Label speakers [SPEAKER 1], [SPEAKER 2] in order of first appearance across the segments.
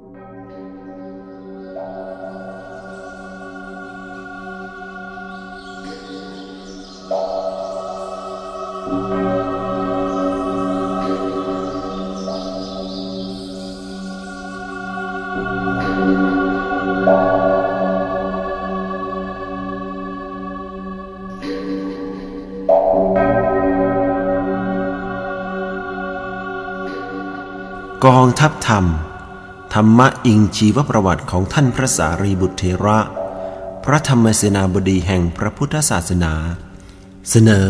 [SPEAKER 1] กองทัพ ธรรมะอิงชีวประวัติของท่านพระสารีบุตรเทระ พระธรรมเสนาบดีแห่งพระพุทธศาสนา เสนอ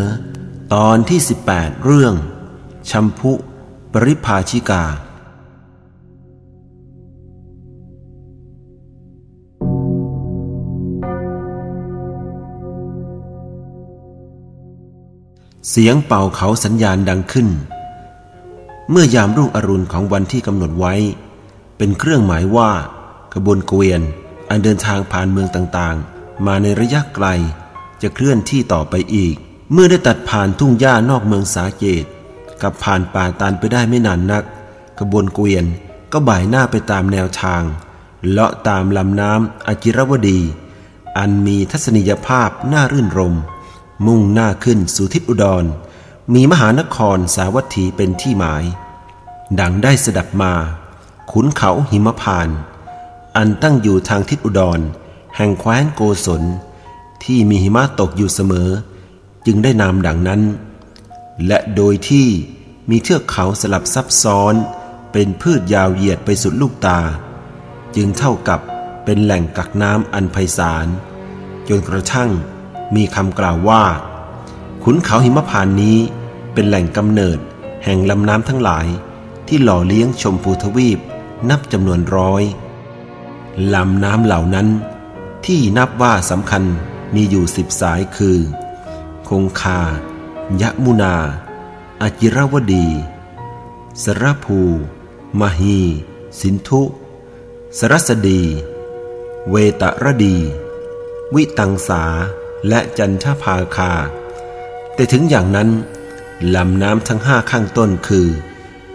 [SPEAKER 1] ตอนที่ 18 เรื่องชัมพุปริภาชิกา เสียงเป่าเขาสัญญาณดังขึ้น เมื่อยามรุ่งอรุณของวันที่กำหนดไว้ เป็นเครื่องหมายว่าขบวนเกวียนอันเดินทางผ่านเมืองต่างๆ มาในระยะไกล จะเคลื่อนที่ต่อไปอีก เมื่อได้ตัดผ่านทุ่งหญ้านอกเมืองสาเกต กับผ่านป่าตานไปได้ไม่นานนักขบวนเกวียนก็บ่ายหน้าไปตามแนวทาง เลาะตามลำน้ำอจิรวดี อันมีทัศนียภาพน่ารื่นรม มุ่งหน้าขึ้นสู่ทิศอุดร มีมหานครสาวัตถีเป็นที่หมาย ดังได้สดับมา ขุนเขาหิมพาน อันตั้งอยู่ทางทิศอุดร แห่งแคว้นโกศล ที่มีหิมะตกอยู่เสมอ จึงได้นามดังนั้น และโดยที่มีเทือกเขาสลับซับซ้อน เป็นพืชยาวเหยียดไปสุดลูกตา จึงเท่ากับเป็นแหล่งกักน้ำอันไพศาลจนกระทั่งมีคำกล่าวว่า ขุนเขาหิมพานนี้เป็นแหล่งกำเนิดแห่งลำน้ำทั้งหลายที่หล่อเลี้ยงชมพูทวีป นับจำนวนร้อยลำน้ำเหล่านั้น ที่นับว่าสำคัญมีอยู่สิบสายคือ คงคา ยะมุนา อจิรวดี สรภูมหี สินทุสรสดี เวตรดี วิตังสา และจันทภาคา แต่ถึงอย่างนั้นลำน้ำทั้งห้าข้างต้นคือ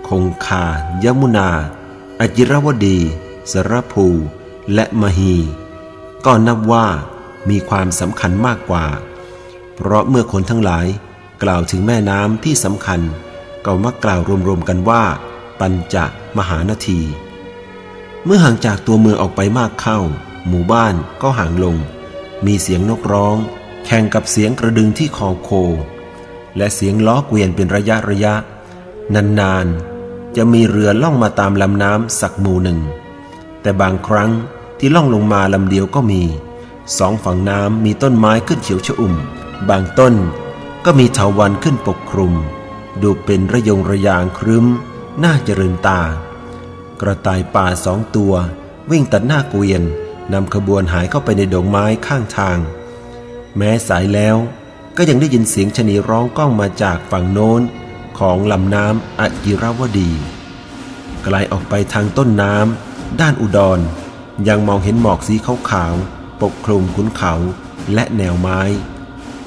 [SPEAKER 1] คงคายมุนา อจิรวดี สรภู และมหี ก็นับว่ามีความสำคัญมากกว่า เพราะเมื่อคนทั้งหลายกล่าวถึงแม่น้ำที่สำคัญ ก็มักกล่าวรวมๆกันว่า ปัญจมหานาที เมื่อห่างจากตัวเมืองออกไปมากเข้า หมู่บ้านก็ห่างลง มีเสียงนกร้อง แข่งกับเสียงกระดึงที่คอโค และเสียงล้อเกวียนเป็นระยะระยะ นานๆ จะมีเรือล่องมาตามลำน้ำสักหมู่หนึ่ง แต่บางครั้งที่ล่องลงมาลำเดียวก็มี สองฝั่งน้ำมีต้นไม้ขึ้นเขียวชอุ่ม บางต้นก็มีเถาวันขึ้นปกคลุม ดูเป็นระยงระยางครึ้ม น่าเจริญตา กระต่ายป่าสองตัว วิ่งตัดหน้าเกวียนนำขบวนหายเข้าไปในดงไม้ข้างทาง แม้สายแล้วก็ยังได้ยินเสียงชนีร้องก้องมาจากฝั่งโน้น ของลำน้ำอจิรวดี ไกลออกไปทางต้นน้ำด้านอุดร ยังมองเห็นหมอกสีขาวๆปกคลุมขุนเขาและแนวไม้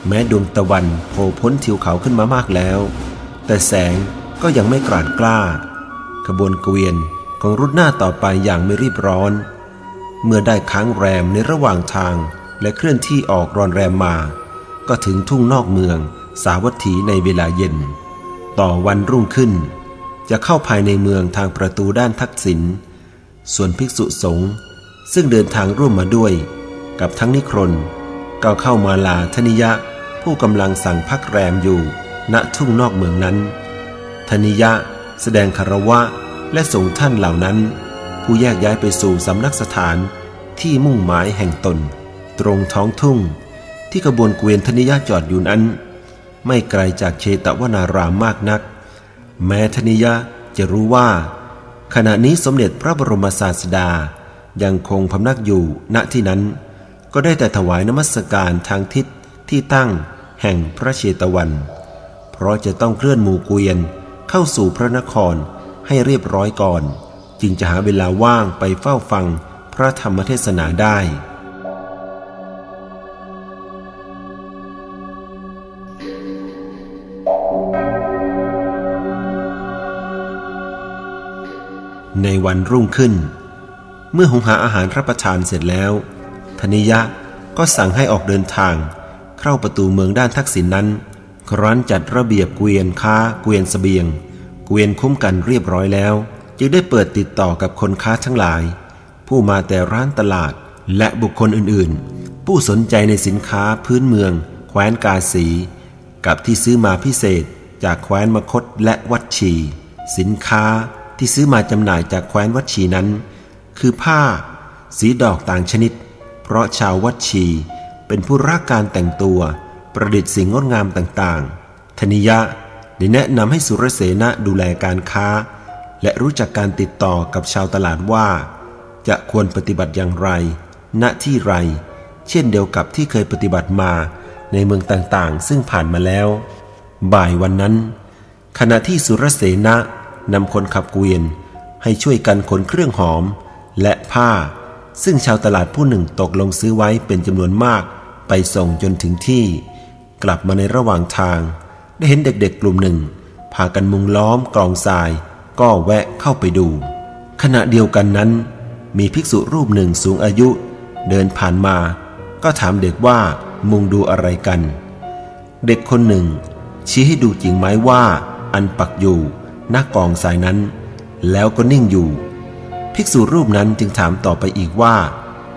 [SPEAKER 1] แม้ดวงตะวันโผล่พ้นทิวเขาขึ้นมามากแล้ว แต่แสงก็ยังไม่กราดกล้า ขบวนเกวียนของรุดหน้าต่อไปอย่างไม่รีบร้อน เมื่อได้ค้างแรมในระหว่างทางและเคลื่อนที่ออกรอนแรมมา ก็ถึงทุ่งนอกเมืองสาวัตถีในเวลาเย็น ต่อวันรุ่งขึ้น จะเข้าภายในเมืองทางประตูด้านทักษิณส่วนภิกษุสงฆ์ซึ่งเดินทางร่วมมาด้วย กับทั้งนิครนก็เข้ามาลาธนิยะ ผู้กำลังสั่งพักแรมอยู่ ณทุ่งนอกเมืองนั้นธนิยะแสดงคารวะและส่งท่านเหล่านั้น ผู้แยกย้ายไปสู่สำนักสถานที่มุ่งหมายแห่งตน ตรงท้องทุ่ง ที่ขบวนเกวียนธนิยะจอดอยู่นั้น ไม่ไกลจากเชตวนารามมากนัก แม้ธนิยะจะรู้ว่า ขณะนี้สมเด็จพระบรมศาสดายังคงพำนักอยู่ณที่นั้น ก็ได้แต่ถวายนมัสการทางทิศที่ตั้งแห่งพระเชตวัน เพราะจะต้องเคลื่อนหมู่เกวียนเข้าสู่พระนครให้เรียบร้อยก่อน จึงจะหาเวลาว่างไปเฝ้าฟังพระธรรมเทศนาได้ ในวันรุ่งขึ้น เมื่อหุงหาอาหารรับประทานเสร็จแล้วธนิยะก็สั่งให้ออกเดินทาง เข้าประตูเมืองด้านทักษิณนนั้น ครั้นจัดระเบียบเกวียนค้าเกวียนสเสบียง เกวียนคุ้มกันเรียบร้อยแล้ว จึงได้เปิดติดต่อกับคนค้าทั้งหลาย ผู้มาแต่ร้านตลาดและบุคคลอื่นๆ ผู้สนใจในสินค้าพื้นเมือง แคว้นกาสี กับที่ซื้อมาพิเศษจากแคว้นมคตและวัดชี สินค้า ที่ซื้อมาจำหน่ายจากแคว้นวัดชีนั้น คือผ้า สีดอกต่างชนิด เพราะชาววัดชีเป็นผู้รักการแต่งตัว ประดิษฐ์สิ่งงดงามต่างๆ ธนิยะได้แนะนำให้สุรเสนะดูแลการค้า และรู้จักการติดต่อกับชาวตลาดว่า จะควรปฏิบัติอย่างไร ณที่ไร เช่นเดียวกับที่เคยปฏิบัติมาในเมืองต่างๆ ซึ่งผ่านมาแล้ว บ่ายวันนั้น ขณะที่สุรเสนะ นำคนขับเกวียน ให้ช่วยกันขนเครื่องหอม และผ้า ซึ่งชาวตลาดผู้หนึ่งตกลงซื้อไว้เป็นจำนวนมากไปส่งจนถึงที่ กลับมาในระหว่างทาง ได้เห็นเด็กๆกลุ่มหนึ่งพากันมุงล้อมกองทราย ก็แวะเข้าไปดู ขณะเดียวกันนั้น มีภิกษุรูปหนึ่งสูงอายุ เดินผ่านมา ก็ถามเด็กว่ามุงดูอะไรกัน เด็กคนหนึ่ง ชี้ให้ดูจริงไหมว่าอันปักอยู่ น้ากองทรายนั้น แล้วก็นิ่งอยู่ ภิกษุรูปนั้นจึงถามต่อไปอีกว่า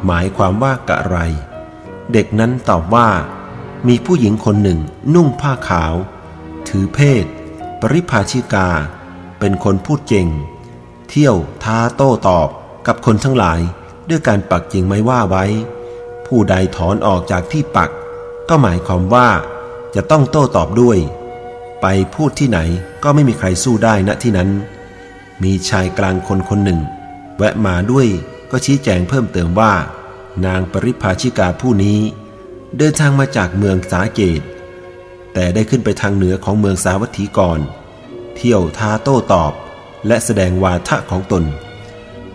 [SPEAKER 1] หมายความว่ากะไร เด็กนั้นตอบว่า มีผู้หญิงคนหนึ่งนุ่งผ้าขาว ถือเพศ ปริภาชิกา เป็นคนพูดเก่ง เที่ยวท้าโต้ตอบกับคนทั้งหลายด้วยการปักจริงไม่ว่าไว้ ผู้ใดถอนออกจากที่ปัก ก็หมายความว่าจะต้องโต้ตอบด้วย ไปพูดที่ไหนก็ไม่มีใครสู้ได้ณที่นั้น มีชายกลางคนคนหนึ่ง แวะมาด้วยก็ชี้แจงเพิ่มเติมว่า นางปริภาชิกาผู้นี้ เดินทางมาจากเมืองสาเกต แต่ได้ขึ้นไปทางเหนือของเมืองสาวัตถีก่อน เที่ยวท้าโต้ตอบ และแสดงวาทะของตน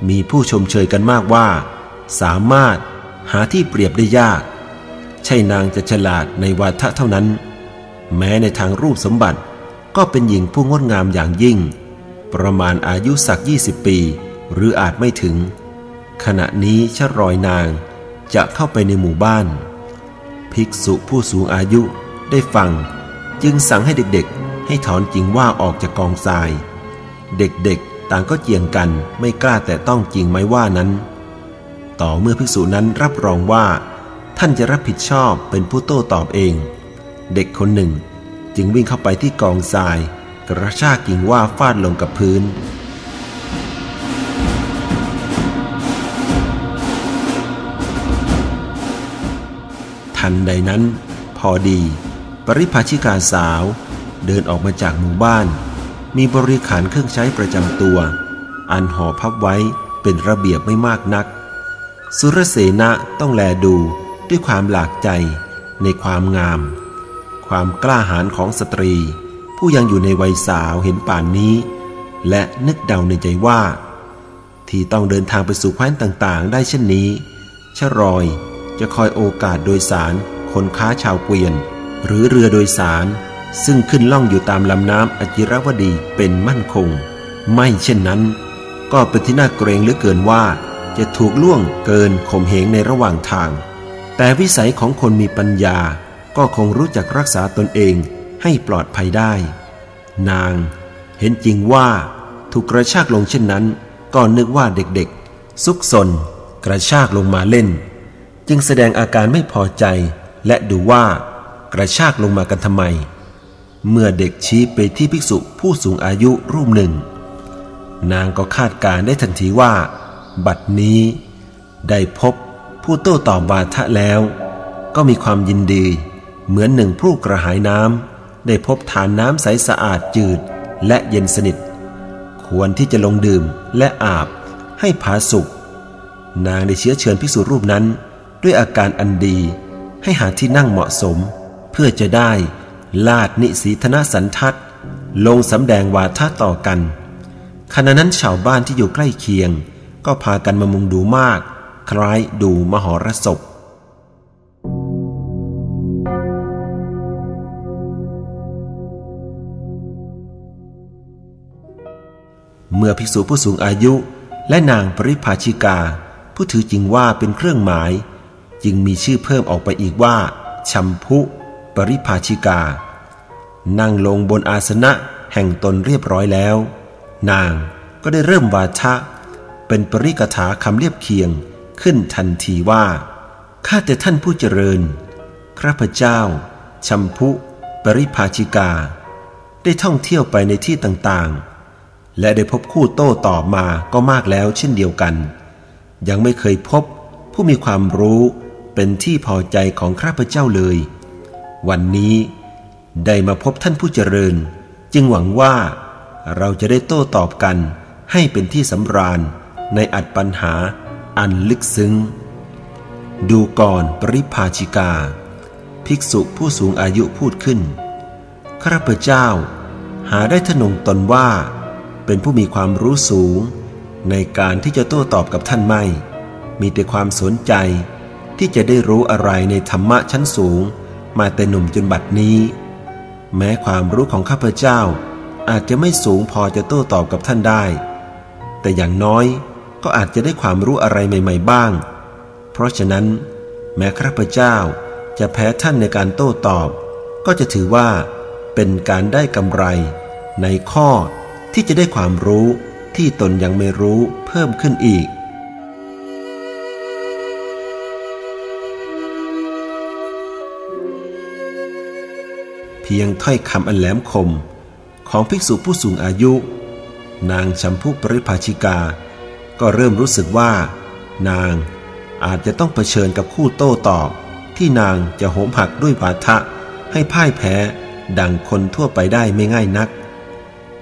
[SPEAKER 1] มีผู้ชมเชยกันมากว่า สามารถหาที่เปรียบได้ยาก ใช่นางจะฉลาดในวาทะเท่านั้น แม้ในทางรูปสมบัติ ก็เป็นหญิงผู้งดงามอย่างยิ่ง ประมาณอายุสักยี่สิบปี หรืออาจไม่ถึง ขณะนี้ชะรอยนางจะเข้าไปในหมู่บ้าน ภิกษุผู้สูงอายุได้ฟัง จึงสั่งให้เด็กๆ ให้ถอนจริงว่าออกจากกองทราย เด็กๆต่างก็เจียงกันไม่กล้าแต่ต้องจริงไม้ว่านั้น ต่อเมื่อภิกษุนั้นรับรองว่า ท่านจะรับผิดชอบเป็นผู้โต้ตอบเอง เด็กคนหนึ่ง จึงวิ่งเข้าไปที่กองทราย กระชากกิ่งว่าฟาดลงกับพื้น ทันใดนั้น พอดี ปริภาชิกาสาวเดินออกมาจากหมู่บ้าน มีบริขารเครื่องใช้ประจำตัว อันห่อพับไว้เป็นระเบียบไม่มากนัก สุรเสนะต้องแลดูด้วยความหลากใจในความงาม ความกล้าหาญของสตรี ผู้ยังอยู่ในวัยสาวเห็นป่านนี้ และนึกเดาในใจว่า ที่ต้องเดินทางไปสู่แคว้นต่างๆ ได้เช่นนี้ชรอยจะคอยโอกาสโดยสารคนค้าชาวเกวียน หรือเรือโดยสาร ซึ่งขึ้นล่องอยู่ตามลำน้ำอจิรวดีเป็นมั่นคง ไม่เช่นนั้น ก็เป็นที่น่าเกรงเหลือเกินว่า จะถูกล่วงเกินข่มเหงในระหว่างทาง แต่วิสัยของคนมีปัญญา ก็คงรู้จักรักษาตนเองให้ปลอดภัยได้ นางเห็นจริงว่าถูกกระชากลงเช่นนั้น ก็นึกว่าเด็กๆ ซุกซนกระชากลงมาเล่น จึงแสดงอาการไม่พอใจ และดูว่ากระชากลงมากันทำไม เมื่อเด็กชี้ไปที่ภิกษุผู้สูงอายุรูปหนึ่ง นางก็คาดการได้ทันทีว่า บัดนี้ ได้พบผู้โต้ตอบบาทะแล้ว ก็มีความยินดี เหมือนหนึ่งผู้กระหายน้ำได้พบฐานน้ำใสสะอาดจืดและเย็นสนิท ควรที่จะลงดื่มและอาบให้ผาสุกนางได้เชื้อเชิญพิสูรรูปนั้น ด้วยอาการอันดีให้หาที่นั่งเหมาะสม เพื่อจะได้ลาดนิสีธนสันทัศลงสำแดงวาทะต่อกันขณะนั้นชาวบ้านที่อยู่ใกล้เคียง ก็พากันมามุงดูมาก คล้ายดูมหรสพ เมื่อภิกษุผู้สูงอายุ และนางปริภาชิกา ผู้ถือจริงว่าเป็นเครื่องหมาย จึงมีชื่อเพิ่มออกไปอีกว่าชัมพุปริภาชิกา นั่งลงบนอาสนะแห่งตนเรียบร้อยแล้ว นางก็ได้เริ่มวาทะ เป็นปริกถาคำเรียบเคียงขึ้นทันทีว่า ข้าแต่ท่านผู้เจริญข้าพเจ้า ชัมพุ ปริภาชิกา ได้ท่องเที่ยวไปในที่ต่างๆ และได้พบคู่โต้ตอบมาก็มากแล้วเช่นเดียวกัน ยังไม่เคยพบผู้มีความรู้เป็นที่พอใจของข้าพเจ้าเลย วันนี้ได้มาพบท่านผู้เจริญ จึงหวังว่าเราจะได้โต้ตอบกันให้เป็นที่สำราญในอัดปัญหาอันลึกซึ้ง ดูก่อนปริภาชิกา ภิกษุผู้สูงอายุพูดขึ้นข้าพเจ้า หาได้ทนงตนว่า เป็นผู้มีความรู้สูง ในการที่จะโต้ตอบกับท่านไม่ มีแต่ความสนใจที่จะได้รู้อะไรในธรรมะชั้นสูง มาแต่หนุ่มจนบัดนี้ แม้ความรู้ของข้าพเจ้า อาจจะไม่สูงพอจะโต้ตอบกับท่านได้ แต่อย่างน้อยก็อาจจะได้ความรู้อะไรใหม่ ๆบ้าง เพราะฉะนั้น แม้ข้าพเจ้าจะแพ้ท่านในการโต้ตอบ ก็จะถือว่าเป็นการได้กำไรในข้อ ที่จะได้ความรู้ที่ตนยังไม่รู้เพิ่มขึ้นอีก เพียงถ้อยคำอันแหลมคมของภิกษุผู้สูงอายุ นางชัมพูปริภาชิกา ก็เริ่มรู้สึกว่า นางอาจจะต้องเผชิญกับคู่โต้ตอบ ที่นางจะโหมหักด้วยวาทะให้พ่ายแพ้ดังคนทั่วไปได้ไม่ง่ายนัก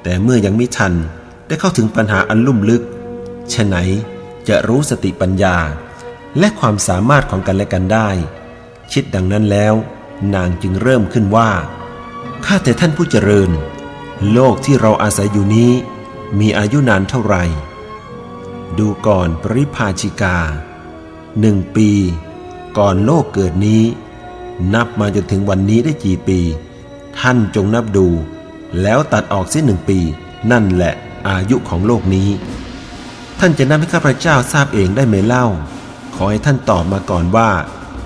[SPEAKER 1] แต่เมื่อยังไม่ทันได้เข้าถึงปัญหาอันลุ่มลึกฉะไหนจะรู้สติปัญญา และความสามารถของกันและกันได้ คิดดังนั้นแล้ว นางจึงเริ่มขึ้นว่า ข้าแต่ท่านผู้เจริญ โลกที่เราอาศัยอยู่นี้ มีอายุนานเท่าไหร่ ดูก่อนปริภาชิกาหนึ่งปี ก่อนโลกเกิดนี้ นับมาจนถึงวันนี้ได้กี่ปี ท่านจงนับดู แล้วตัดออกเส้นหนึ่งปี นั่นแหละอายุของโลกนี้ ท่านจะนับให้ข้าพเจ้าทราบเองได้ไหมเล่า ขอให้ท่านตอบมาก่อนว่า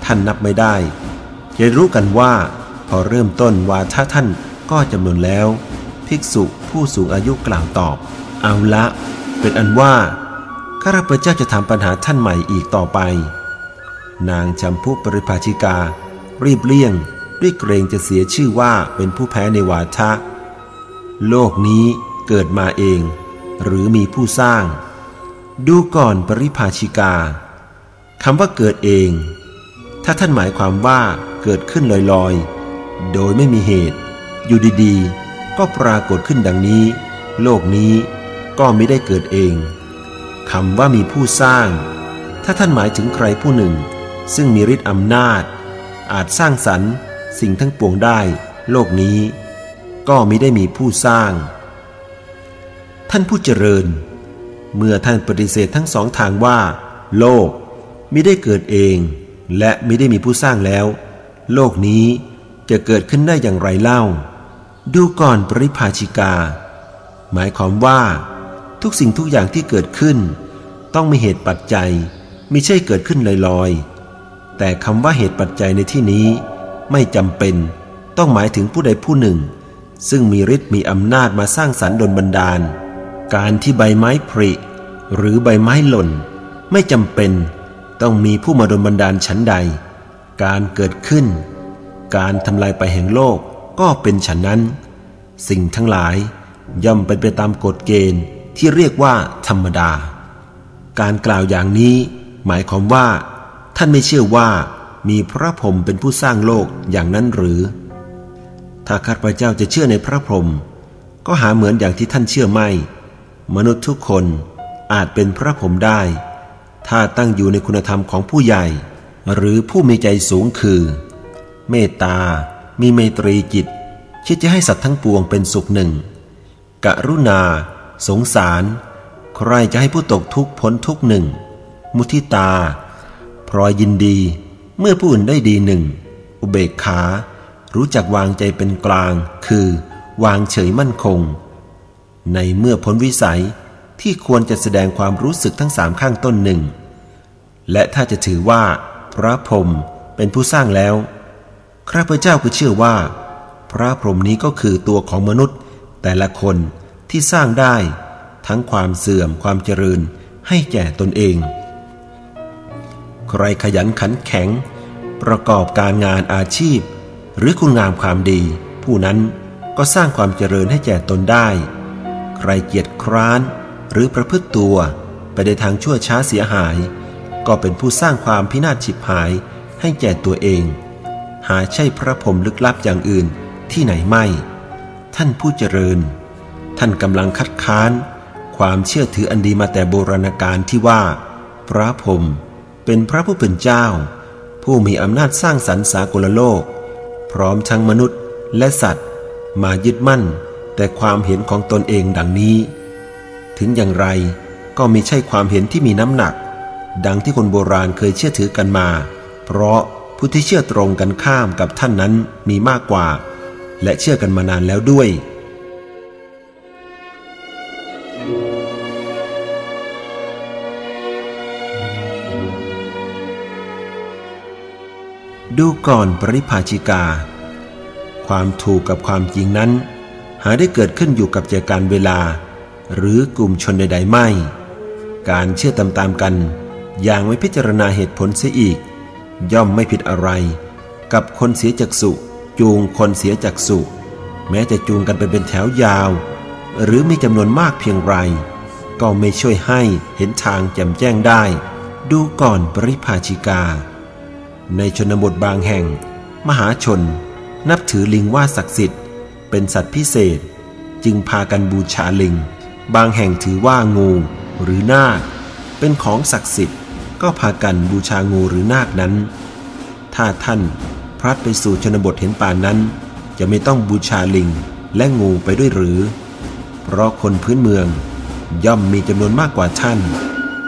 [SPEAKER 1] ท่านนับไม่ได้จะรู้กันว่า พอเริ่มต้นวาทะท่านก็จำนวนแล้ว ภิกษุผู้สูงอายุกล่าวตอบ เอาละ เป็นอันว่าข้าพเจ้าจะถามปัญหาท่านใหม่อีกต่อไป นางจำพุปริภาชิกา รีบเลี่ยง ด้วยเกรงจะเสียชื่อว่าเป็นผู้แพ้ในวาทะ โลกนี้เกิดมาเอง หรือมีผู้สร้าง ดูก่อนปริภาชิกาคำว่าเกิดเอง ถ้าท่านหมายความว่าเกิดขึ้นลอยๆ โดยไม่มีเหตุ อยู่ดีๆ ก็ปรากฏขึ้นดังนี้ โลกนี้ก็ไม่ได้เกิดเองคำว่ามีผู้สร้าง ถ้าท่านหมายถึงใครผู้หนึ่ง ซึ่งมีฤทธิ์อำนาจ อาจสร้างสรรค์ สิ่งทั้งปวงได้ โลกนี้ ก็มิได้มีผู้สร้าง ท่านผู้เจริญ เมื่อท่านปฏิเสธทั้งสองทางว่า โลกมิได้เกิดเอง และมิได้มีผู้สร้างแล้ว โลกนี้จะเกิดขึ้นได้อย่างไรเล่า ดูก่อนปริภาชิกา หมายความว่า ทุกสิ่งทุกอย่างที่เกิดขึ้น ต้องมีเหตุปัจจัยมิใช่เกิดขึ้นลอยๆแต่คำว่าเหตุปัจจัยในที่นี้ ไม่จำเป็นต้องหมายถึงผู้ใดผู้หนึ่ง ซึ่งมีฤทธิ์มีอำนาจมาสร้างสรรค์ดลบันดาล การที่ใบไม้ผลิหรือใบไม้หล่น ไม่จำเป็นต้องมีผู้มาดลบันดาลชั้นใด การเกิดขึ้น การทำลายไปแห่งโลกก็เป็นฉันนั้น สิ่งทั้งหลายย่อมเป็นไปตามกฎเกณฑ์ที่เรียกว่าธรรมดา การกล่าวอย่างนี้ หมายความว่า ท่านไม่เชื่อว่ามีพระพรหมเป็นผู้สร้างโลกอย่างนั้นหรือ ถ้าข้าพเจ้าจะเชื่อในพระพรหมก็หาเหมือนอย่างที่ท่านเชื่อไม่ มนุษย์ทุกคนอาจเป็นพระพรหมได้ ถ้าตั้งอยู่ในคุณธรรมของผู้ใหญ่ หรือผู้มีใจสูงคือ เมตตา มีเมตรีจิต คิดจะให้สัตว์ทั้งปวงเป็นสุขหนึ่ง กรุณา สงสาร ใครจะให้ผู้ตกทุกข์พ้นทุกหนึ่ง มุทิตา พรอยยินดีเมื่อผู้อื่นได้ดีหนึ่ง อุเบกขา รู้จักวางใจเป็นกลาง คือ วางเฉยมั่นคง ในเมื่อพ้นวิสัยที่ควรจะแสดงความรู้สึกทั้งสามข้างต้นหนึ่ง และถ้าจะถือว่า พระพรหมเป็นผู้สร้างแล้วข้าพเจ้าก็เชื่อว่า พระพรหมนี้ก็คือตัวของมนุษย์ แต่ละคนที่สร้างได้ ทั้งความเสื่อมความเจริญให้แก่ตนเอง ใครขยันขันแข็ง ประกอบการงานอาชีพ หรือคุณงามความดี ผู้นั้นก็สร้างความเจริญให้แก่ตนได้ ใครเกียจคร้านหรือประพฤติตัวไปในทางชั่วช้าเสียหาย ก็เป็นผู้สร้างความพินาศฉิบหายให้แก่ตัวเอง หาใช่พระพรมลึกลับอย่างอื่นที่ไหนไม่ ท่านผู้เจริญ ท่านกำลังคัดค้าน ความเชื่อถืออันดีมาแต่โบราณกาลที่ว่า พระพรมเป็นพระผู้เป็นเจ้า ผู้มีอำนาจสร้างสรรค์สากลโลก พร้อมทั้งมนุษย์และสัตว์ มายึดมั่น แต่ความเห็นของตนเองดังนี้ ถึงอย่างไรก็มีใช่ความเห็นที่มีน้ำหนัก ดังที่คนโบราณเคยเชื่อถือกันมา เพราะผู้ที่เชื่อตรงกันข้ามกับท่านนั้นมีมากกว่า และเชื่อกันมานานแล้วด้วย ดูก่อนปริภาชิกา ความถูกกับความจริงนั้น หาได้เกิดขึ้นอยู่กับใจการเวลา หรือกลุ่มชนใดๆไม่ การเชื่อตามๆกัน อย่างไม่พิจารณาเหตุผลเสียอีก ย่อมไม่ผิดอะไร กับคนเสียจักสุจูงคนเสียจักสุแม้จะจูงกันไปเป็นแถวยาว หรือมีจำนวนมากเพียงไร ก็ไม่ช่วยให้เห็นทางแจ่มแจ้งได้ ดูก่อนปริภาชิกา ในชนบทบางแห่ง มหาชน นับถือลิงว่าศักดิ์สิทธิ์ เป็นสัตว์พิเศษ จึงพากันบูชาลิง บางแห่งถือว่างูหรือนาค เป็นของศักดิ์สิทธิ์ ก็พากันบูชางูหรือนาคนั้น ถ้าท่านพลัดไปสู่ชนบทเห็นป่านนั้น จะไม่ต้องบูชาลิงและงูไปด้วยหรือ เพราะคนพื้นเมืองย่อมมีจำนวนมากกว่าท่าน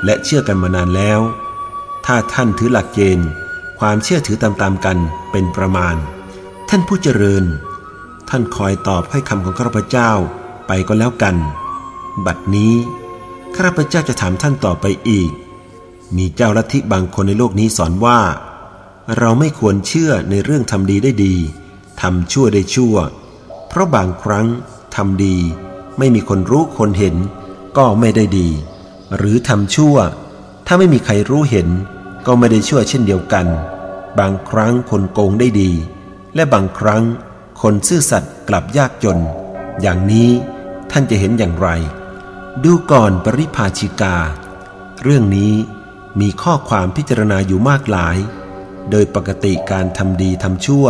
[SPEAKER 1] และเชื่อกันมานานแล้ว ถ้าท่านถือหลักเกณฑ์ ความเชื่อถือตามๆกันเป็นประมาณ ท่านผู้เจริญ ท่านคอยตอบให้คำของข้าพเจ้าไปก็แล้วกัน บัดนี้ข้าพเจ้าจะถามท่านต่อไปอีก มีเจ้าลัทธิบางคนในโลกนี้สอนว่า เราไม่ควรเชื่อในเรื่องทำดีได้ดีทำชั่วได้ชั่ว เพราะบางครั้งทำดี ไม่มีคนรู้คนเห็น ก็ไม่ได้ดี หรือทำชั่ว ถ้าไม่มีใครรู้เห็น ก็ไม่ได้ชั่วเช่นเดียวกัน บางครั้งคนโกงได้ดี และบางครั้งคนซื่อสัตย์กลับยากจน อย่างนี้ท่านจะเห็นอย่างไร ดูก่อนปริภาชิกา เรื่องนี้มีข้อความพิจารณาอยู่มากหลาย โดยปกติการทำดีทำชั่ว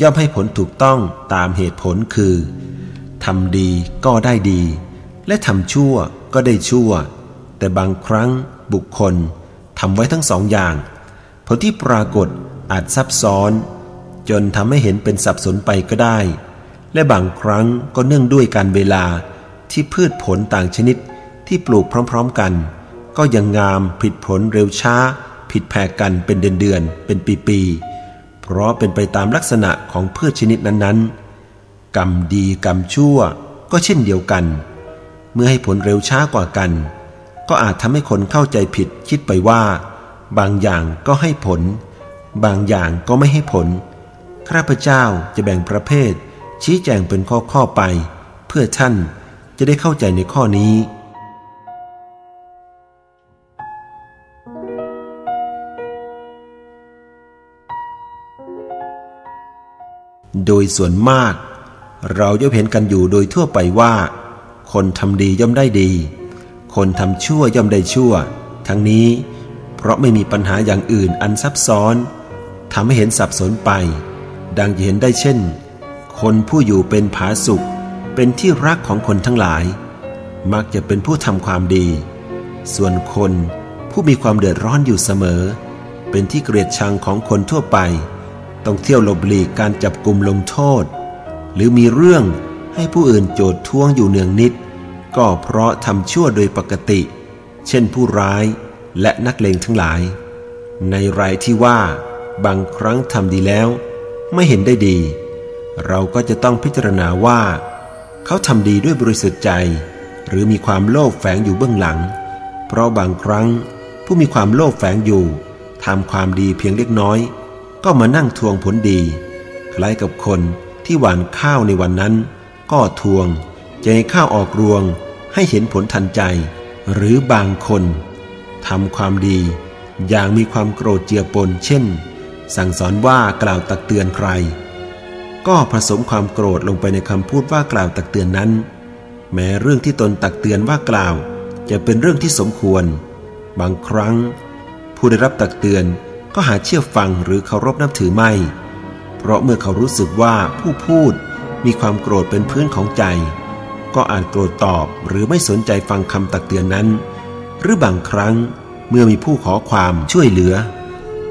[SPEAKER 1] ย่อมให้ผลถูกต้องตามเหตุผลคือทำดีก็ได้ดี และทำชั่วก็ได้ชั่ว แต่บางครั้งบุคคล ทำไว้ทั้งสองอย่าง ผลที่ปรากฏอาจซับซ้อน จนทำให้เห็นเป็นสับสนไปก็ได้ และบางครั้งก็เนื่องด้วยการเวลาที่พืชผลต่างชนิดที่ปลูกพร้อมๆกัน ก็ยังงามผิดผลเร็วช้า ผิดแผกกันเป็นเดือนๆเป็นปีๆเพราะเป็นไปตามลักษณะของพืชชนิดนั้นๆ กรรมดีกรรมชั่วก็เช่นเดียวกัน เมื่อให้ผลเร็วช้ากว่ากัน ก็อาจทำให้คนเข้าใจผิดคิดไปว่า บางอย่างก็ให้ผล บางอย่างก็ไม่ให้ผล ข้าพเจ้าจะแบ่งประเภท ชี้แจงเป็นข้อข้อไป เพื่อท่านจะได้เข้าใจในข้อนี้ โดยส่วนมาก เราย่อมเห็นกันอยู่โดยทั่วไปว่า คนทำดีย่อมได้ดี คนทำชั่วย่อมได้ชั่ว ทั้งนี้ เพราะไม่มีปัญหาอย่างอื่นอันซับซ้อนทำให้เห็นสับสนไป ดังจะเห็นได้เช่น คนผู้อยู่เป็นผาสุข เป็นที่รักของคนทั้งหลาย มักจะเป็นผู้ทำความดี ส่วนคนผู้มีความเดือดร้อนอยู่เสมอ เป็นที่เกลียดชังของคนทั่วไป ต้องเที่ยวหลบหลีกการจับกลุ่มลงโทษ หรือมีเรื่องให้ผู้อื่นโจดท้วงอยู่เนืองนิด ก็เพราะทำชั่วโดยปกติ เช่นผู้ร้ายและนักเลงทั้งหลาย ในรายที่ว่า บางครั้งทำดีแล้ว ไม่เห็นได้ดี เราก็จะต้องพิจารณาว่า เขาทำดีด้วยบริสุทธิ์ใจ หรือมีความโลภแฝงอยู่เบื้องหลัง เพราะบางครั้งผู้มีความโลภแฝงอยู่ทำความดีเพียงเล็กน้อย ก็มานั่งทวงผลดี คล้ายกับคนที่หว่านข้าวในวันนั้น ก็ทวงจะให้ข้าวออกรวง ให้เห็นผลทันใจ หรือบางคนทำความดี อย่างมีความโกรธเจือปน เช่น สั่งสอนว่ากล่าวตักเตือนใคร ก็ผสมความโกรธลงไปในคำพูดว่ากล่าวตักเตือนนั้น แม้เรื่องที่ตนตักเตือนว่ากล่าว จะเป็นเรื่องที่สมควร บางครั้ง ผู้ได้รับตักเตือนก็หาเชื่อฟังหรือเคารพนับถือไม่ เพราะเมื่อเขารู้สึกว่าผู้พูดมีความโกรธเป็นพื้นของใจ ก็อาจโกรธตอบหรือไม่สนใจฟังคำตักเตือนนั้น หรือบางครั้งเมื่อมีผู้ขอความช่วยเหลือ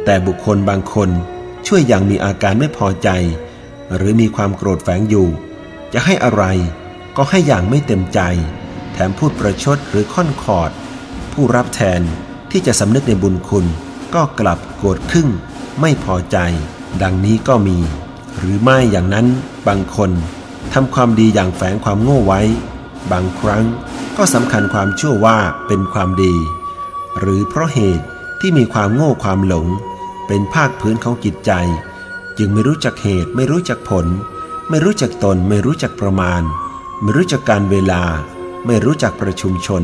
[SPEAKER 1] แต่บุคคลบางคนช่วยอย่างมีอาการไม่พอใจ หรือมีความโกรธแฝงอยู่ จะให้อะไรก็ให้อย่างไม่เต็มใจ แถมพูดประชดหรือค่อนขอด ผู้รับแทนที่จะสำนึกในบุญคุณ ก็กลับโกรธขึ้นไม่พอใจ ดังนี้ก็มี หรือไม่อย่างนั้นบางคน ทำความดีอย่างแฝงความโง่ไว้ บางครั้งก็สำคัญความชั่วว่าเป็นความดี หรือเพราะเหตุที่มีความโง่ความหลง เป็นภาคพื้นของจิตใจ จึงไม่รู้จักเหตุไม่รู้จักผล ไม่รู้จักตนไม่รู้จักประมาณ ไม่รู้จักการเวลา ไม่รู้จักประชุมชน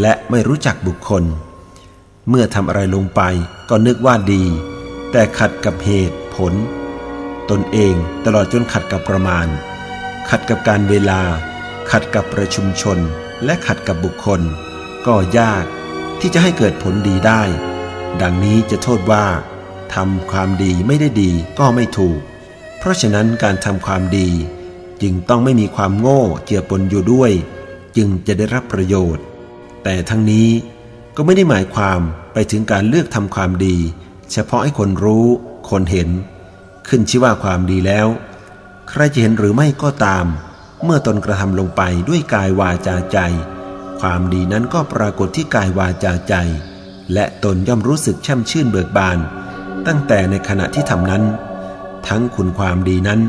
[SPEAKER 1] และไม่รู้จักบุคคล เมื่อทำอะไรลงไปก็นึกว่าดี แต่ขัดกับเหตุผล ตนเองตลอดจนขัดกับประมาณ ขัดกับการเวลา ขัดกับประชุมชน และขัดกับบุคคล ก็ยากที่จะให้เกิดผลดีได้ ดังนี้จะโทษว่าทำความดีไม่ได้ดีก็ไม่ถูก เพราะฉะนั้นการทำความดีจึงต้องไม่มีความโง่เจือปนอยู่ด้วย จึงจะได้รับประโยชน์ แต่ทั้งนี้ก็ไม่ได้หมายความไปถึงการเลือกทำความดี เฉพาะให้คนรู้ คนเห็น ขึ้นชื่อว่าความดีแล้ว ใครจะเห็นหรือไม่ก็ตาม เมื่อตนกระทำลงไปด้วยกายวาจาใจ ความดีนั้นก็ปรากฏที่กายวาจาใจ และตนย่อมรู้สึกช่ำชื่นเบิกบาน ตั้งแต่ในขณะที่ทำนั้น ทั้งคุณความดีนั้น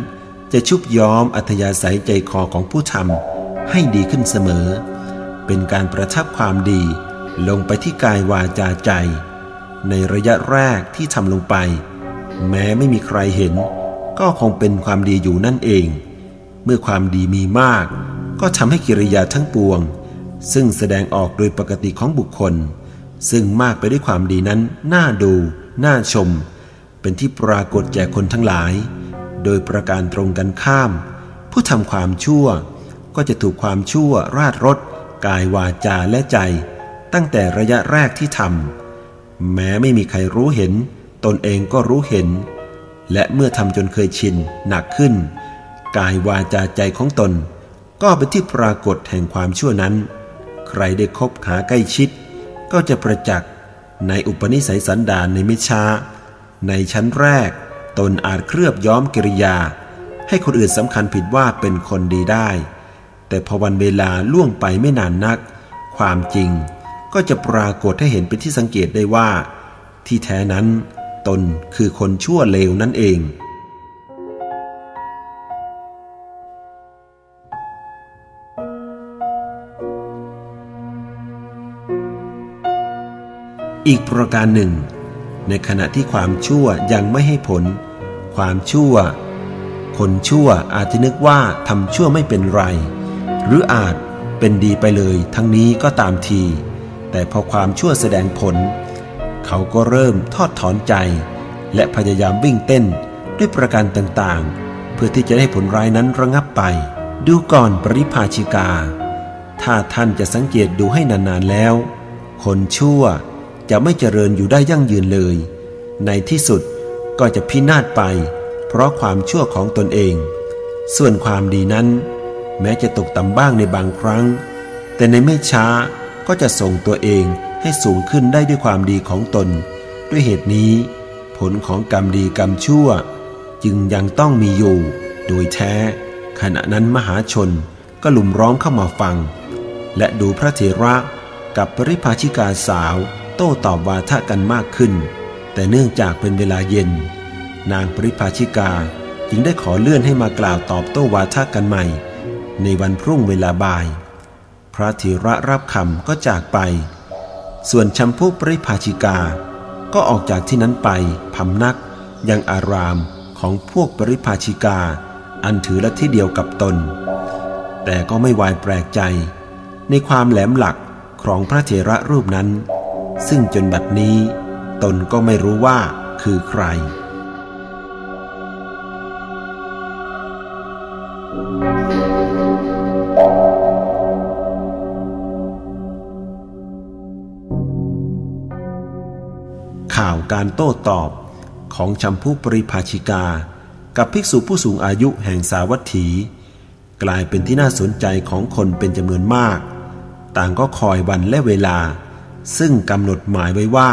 [SPEAKER 1] จะชุบย้อมอัธยาศัยใจคอของผู้ทำให้ดีขึ้นเสมอ เป็นการประทับความดี ลงไปที่กายวาจาใจ ในระยะแรกที่ทำลงไป แม้ไม่มีใครเห็น ก็คงเป็นความดีอยู่นั่นเอง เมื่อความดีมีมาก ก็ทำให้กิริยาทั้งปวง ซึ่งแสดงออกโดยปกติของบุคคล ซึ่งมากไปด้วยความดีนั้น น่าดู น่าชม เป็นที่ปรากฏแก่คนทั้งหลาย โดยประการตรงกันข้าม ผู้ทำความชั่ว ก็จะถูกความชั่วราดรถกายวาจาและใจ ตั้งแต่ระยะแรกที่ทำแม้ไม่มีใครรู้เห็น ตนเองก็รู้เห็น และเมื่อทำจนเคยชินหนักขึ้น กายวาจาใจของตน ก็เป็นที่ปรากฏแห่งความชั่วนั้น ใครได้คบหาใกล้ชิด ก็จะประจักษ์ในอุปนิสัยสันดานในม่ช้าในชั้นแรก ตนอาจเคลือบย้อมกิริยา ให้คนอื่นสำคัญผิดว่าเป็นคนดีได้ แต่พอวันเวลาล่วงไปไม่นานนัก ความจริงก็จะปรากฏให้เห็นเป็นที่สังเกตได้ว่า ที่แท้นั้น ตนคือคนชั่วเลวนั่นเองอีกประการหนึ่ง ในขณะที่ความชั่วยังไม่ให้ผล ความชั่ว คนชั่วอาจจะนึกว่าทำชั่วไม่เป็นไร หรืออาจเป็นดีไปเลยทั้งนี้ก็ตามที แต่พอความชั่วแสดงผล เขาก็เริ่มทอดถอนใจ และพยายามวิ่งเต้นด้วยประการต่างๆ เพื่อที่จะได้ผลร้ายนั้นระงับไป ดูก่อนปริภาชิกา ถ้าท่านจะสังเกตดูให้นานๆแล้ว คนชั่วจะไม่เจริญอยู่ได้ยั่งยืนเลย ในที่สุดก็จะพินาศไป เพราะความชั่วของตนเอง ส่วนความดีนั้น แม้จะตกต่ำบ้างในบางครั้ง แต่ในไม่ช้าก็จะส่งตัวเอง ให้สูงขึ้นได้ด้วยความดีของตน ด้วยเหตุนี้ ผลของกรรมดีกรรมชั่ว จึงยังต้องมีอยู่ โดยแท้ ขณะนั้นมหาชนก็ลุมร้อมเข้ามาฟัง และดูพระเถระกับปริภาชิกาสาวโต้ตอบวาทะกันมากขึ้น แต่เนื่องจากเป็นเวลาเย็น นางปริภาชิกาจึงได้ขอเลื่อนให้มากล่าวตอบโต้วาทะกันใหม่ ในวันพรุ่งเวลาบ่าย พระเถระรับคำก็จากไป ส่วนชัมพูปริภาชิกา ก็ออกจากที่นั้นไปพำนัก ยังอารามของพวกปริภาชิกา อันถือละที่เดียวกับตน แต่ก็ไม่วายแปลกใจ ในความแหลมหลักของพระเถระรูปนั้น ซึ่งจนบัดนี้ตนก็ไม่รู้ว่าคือใคร การโต้ตอบของชัมพูปริภาชิกา กับภิกษุผู้สูงอายุแห่งสาวัตถี กลายเป็นที่น่าสนใจของคนเป็นจำนวนมาก ต่างก็คอยวันและเวลา ซึ่งกำหนดหมายไว้ว่า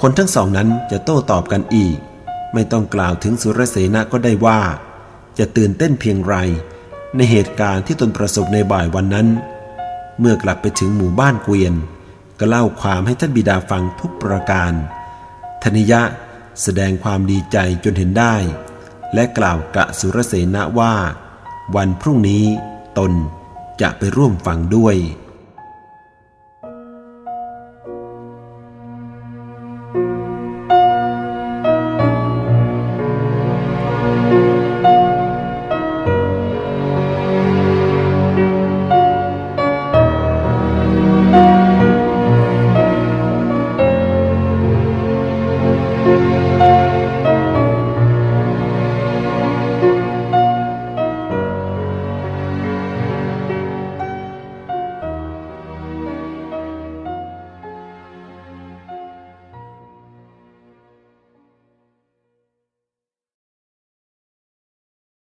[SPEAKER 1] คนทั้งสองนั้นจะโต้ตอบกันอีก ไม่ต้องกล่าวถึงสุรเสนาก็ได้ว่า จะตื่นเต้นเพียงไรในเหตุการณ์ที่ตนประสบในบ่ายวันนั้น เมื่อกลับไปถึงหมู่บ้านเกวียน ก็เล่าความให้ท่านบิดาฟังทุกประการ ธนิยะแสดงความดีใจจนเห็นได้ และกล่าวกะสุรเสนาว่า วันพรุ่งนี้ตนจะไปร่วมฟังด้วย